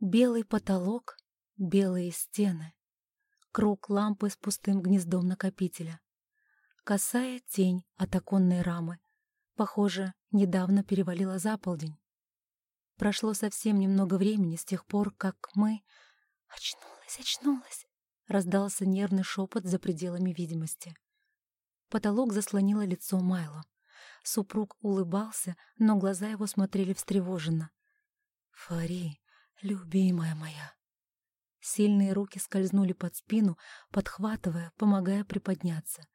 Белый потолок, белые стены. Круг лампы с пустым гнездом накопителя. Косая тень от оконной рамы. Похоже, недавно перевалила за полдень. Прошло совсем немного времени с тех пор, как мы... «Очнулась, очнулась!» — раздался нервный шепот за пределами видимости. Потолок заслонило лицо Майло. Супруг улыбался, но глаза его смотрели встревоженно. «Фари, любимая моя!» Сильные руки скользнули под спину, подхватывая, помогая приподняться.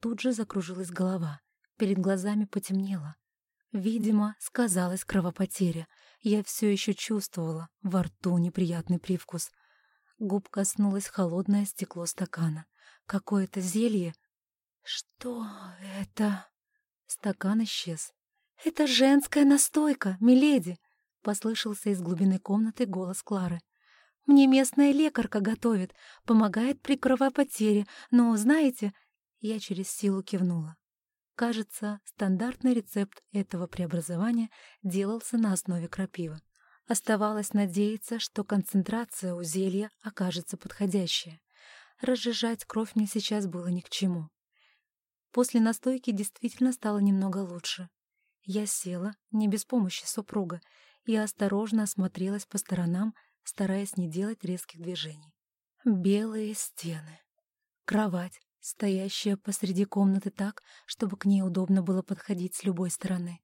Тут же закружилась голова, перед глазами потемнело. Видимо, сказалась кровопотеря. Я все еще чувствовала во рту неприятный привкус. Губ коснулось холодное стекло стакана. Какое-то зелье. Что это? Стакан исчез. «Это женская настойка, миледи!» — послышался из глубины комнаты голос Клары. «Мне местная лекарка готовит, помогает при кровопотере, но, знаете...» Я через силу кивнула. Кажется, стандартный рецепт этого преобразования делался на основе крапивы. Оставалось надеяться, что концентрация у зелья окажется подходящая. Разжижать кровь мне сейчас было ни к чему. После настойки действительно стало немного лучше. Я села, не без помощи супруга, и осторожно осмотрелась по сторонам, стараясь не делать резких движений. Белые стены. Кровать, стоящая посреди комнаты так, чтобы к ней удобно было подходить с любой стороны.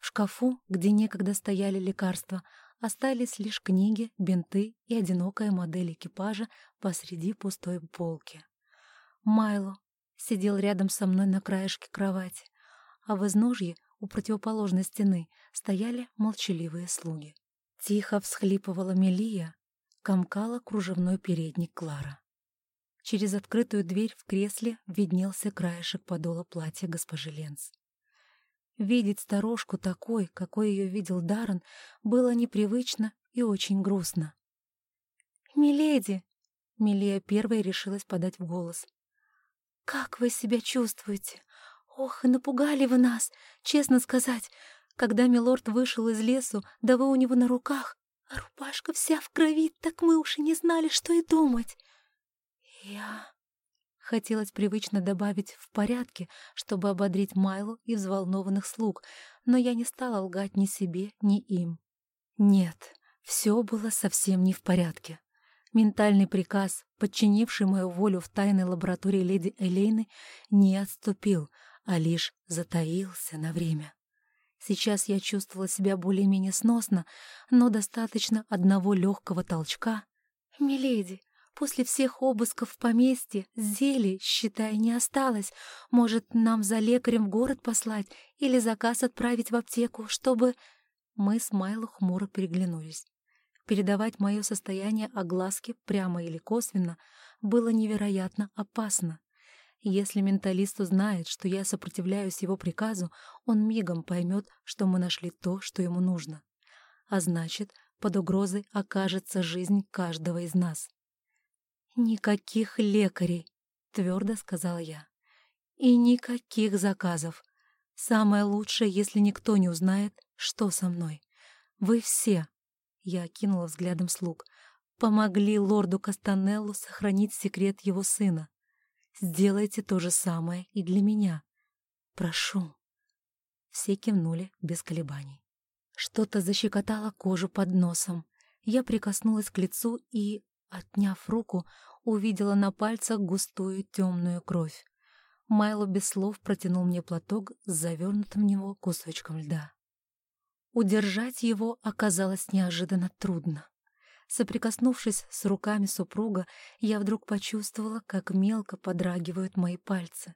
В шкафу, где некогда стояли лекарства, остались лишь книги, бинты и одинокая модель экипажа посреди пустой полки. Майло сидел рядом со мной на краешке кровати, а в изножье у противоположной стены стояли молчаливые слуги. Тихо всхлипывала Мелия, комкала кружевной передник Клара. Через открытую дверь в кресле виднелся краешек подола платья госпожи Ленц. Видеть старушку такой, какой ее видел Даррен, было непривычно и очень грустно. «Миледи!» — Милея первой решилась подать в голос. «Как вы себя чувствуете? Ох, и напугали вы нас, честно сказать. Когда милорд вышел из лесу, да вы у него на руках, а рубашка вся в крови, так мы уж и не знали, что и думать. Я... Хотелось привычно добавить «в порядке», чтобы ободрить Майлу и взволнованных слуг, но я не стала лгать ни себе, ни им. Нет, все было совсем не в порядке. Ментальный приказ, подчинивший мою волю в тайной лаборатории леди Элейны, не отступил, а лишь затаился на время. Сейчас я чувствовала себя более-менее сносно, но достаточно одного легкого толчка. «Миледи, после всех обысков в поместье зелий, считай, не осталось. Может, нам за лекарем в город послать или заказ отправить в аптеку, чтобы...» Мы с Майло хмуро переглянулись. Передавать мое состояние огласке прямо или косвенно было невероятно опасно. Если менталист узнает, что я сопротивляюсь его приказу, он мигом поймет, что мы нашли то, что ему нужно. А значит, под угрозой окажется жизнь каждого из нас. «Никаких лекарей», — твердо сказала я. «И никаких заказов. Самое лучшее, если никто не узнает, что со мной. Вы все я окинула взглядом слуг. Помогли лорду Кастанеллу сохранить секрет его сына. Сделайте то же самое и для меня. Прошу. Все кивнули без колебаний. Что-то защекотало кожу под носом. Я прикоснулась к лицу и, отняв руку, увидела на пальцах густую темную кровь. Майло без слов протянул мне платок с завернутым в него кусочком льда. Удержать его оказалось неожиданно трудно. Соприкоснувшись с руками супруга, я вдруг почувствовала, как мелко подрагивают мои пальцы.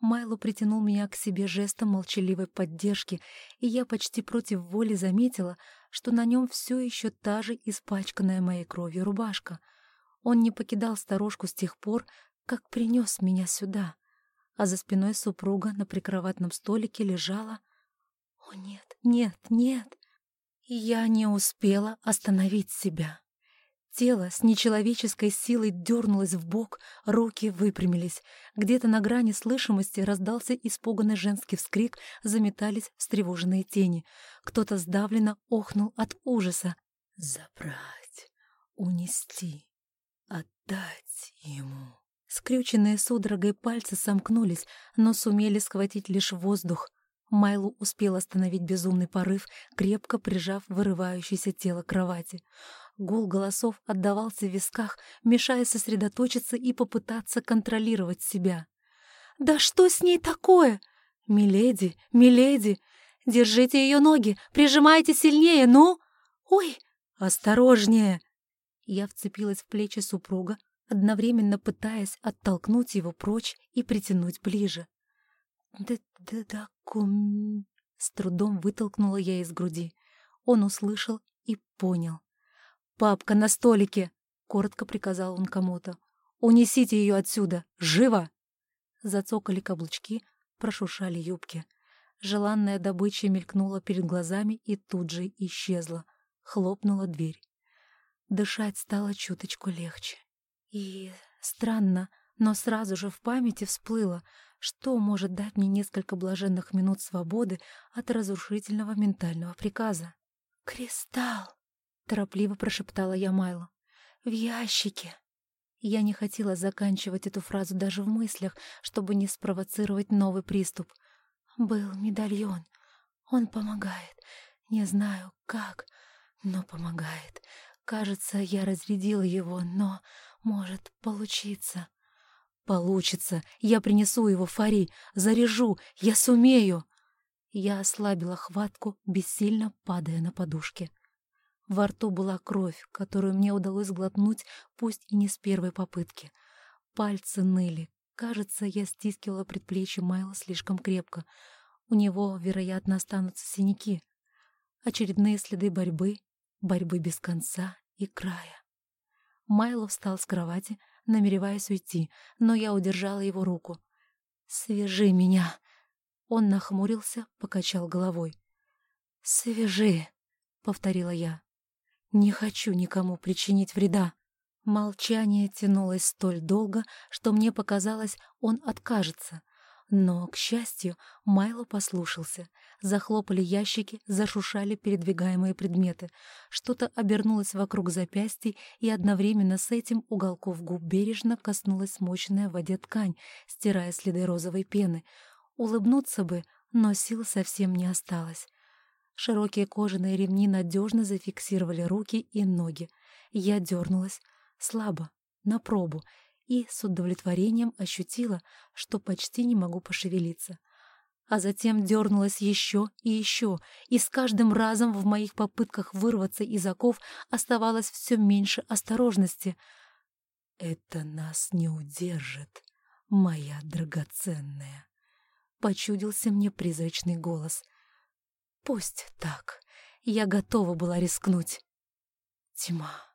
Майло притянул меня к себе жестом молчаливой поддержки, и я почти против воли заметила, что на нем все еще та же испачканная моей кровью рубашка. Он не покидал сторожку с тех пор, как принес меня сюда, а за спиной супруга на прикроватном столике лежала о нет, нет, нет! Я не успела остановить себя. Тело с нечеловеческой силой дернулось в бок, руки выпрямились. Где-то на грани слышимости раздался испуганный женский вскрик, заметались встревоженные тени. Кто-то сдавленно охнул от ужаса. «Забрать! унести, отдать ему. Скрюченные судорогой пальцы сомкнулись, но сумели схватить лишь воздух. Майлу успел остановить безумный порыв, крепко прижав вырывающееся тело к кровати. Гул голосов отдавался в висках, мешая сосредоточиться и попытаться контролировать себя. «Да что с ней такое? Миледи, миледи! Держите ее ноги, прижимайте сильнее, ну! Ой, осторожнее!» Я вцепилась в плечи супруга, одновременно пытаясь оттолкнуть его прочь и притянуть ближе. «Да-да-да-кум...» С трудом вытолкнула я из груди. Он услышал и понял. «Папка на столике!» — коротко приказал он кому-то. «Унесите ее отсюда! Живо!» Зацокали каблучки, прошуршали юбки. Желанная добыча мелькнула перед глазами и тут же исчезла. Хлопнула дверь. Дышать стало чуточку легче. И странно, но сразу же в памяти всплыло, что может дать мне несколько блаженных минут свободы от разрушительного ментального приказа. «Кристалл!» — торопливо прошептала я Майло. «В ящике!» Я не хотела заканчивать эту фразу даже в мыслях, чтобы не спровоцировать новый приступ. Был медальон. Он помогает. Не знаю, как, но помогает. Кажется, я разрядила его, но может получиться. Получится. Я принесу его Фари, заряжу, я сумею. Я ослабила хватку, бессильно падая на подушке. Во рту была кровь, которую мне удалось глотнуть, пусть и не с первой попытки. Пальцы ныли. Кажется, я стискивала предплечье Майла слишком крепко. У него, вероятно, останутся синяки. Очередные следы борьбы, борьбы без конца и края. Майло встал с кровати, намереваясь уйти, но я удержала его руку. «Свяжи меня!» Он нахмурился, покачал головой. «Свяжи!» — повторила я. «Не хочу никому причинить вреда». Молчание тянулось столь долго, что мне показалось, он откажется — но, к счастью, Майло послушался. Захлопали ящики, зашушали передвигаемые предметы. Что-то обернулось вокруг запястья, и одновременно с этим уголков губ бережно коснулась смоченная в воде ткань, стирая следы розовой пены. Улыбнуться бы, но сил совсем не осталось. Широкие кожаные ремни надежно зафиксировали руки и ноги. Я дернулась. Слабо, на пробу — и с удовлетворением ощутила, что почти не могу пошевелиться. А затем дернулась еще и еще, и с каждым разом в моих попытках вырваться из оков оставалось все меньше осторожности. «Это нас не удержит, моя драгоценная», — почудился мне призрачный голос. «Пусть так, я готова была рискнуть». Тьма.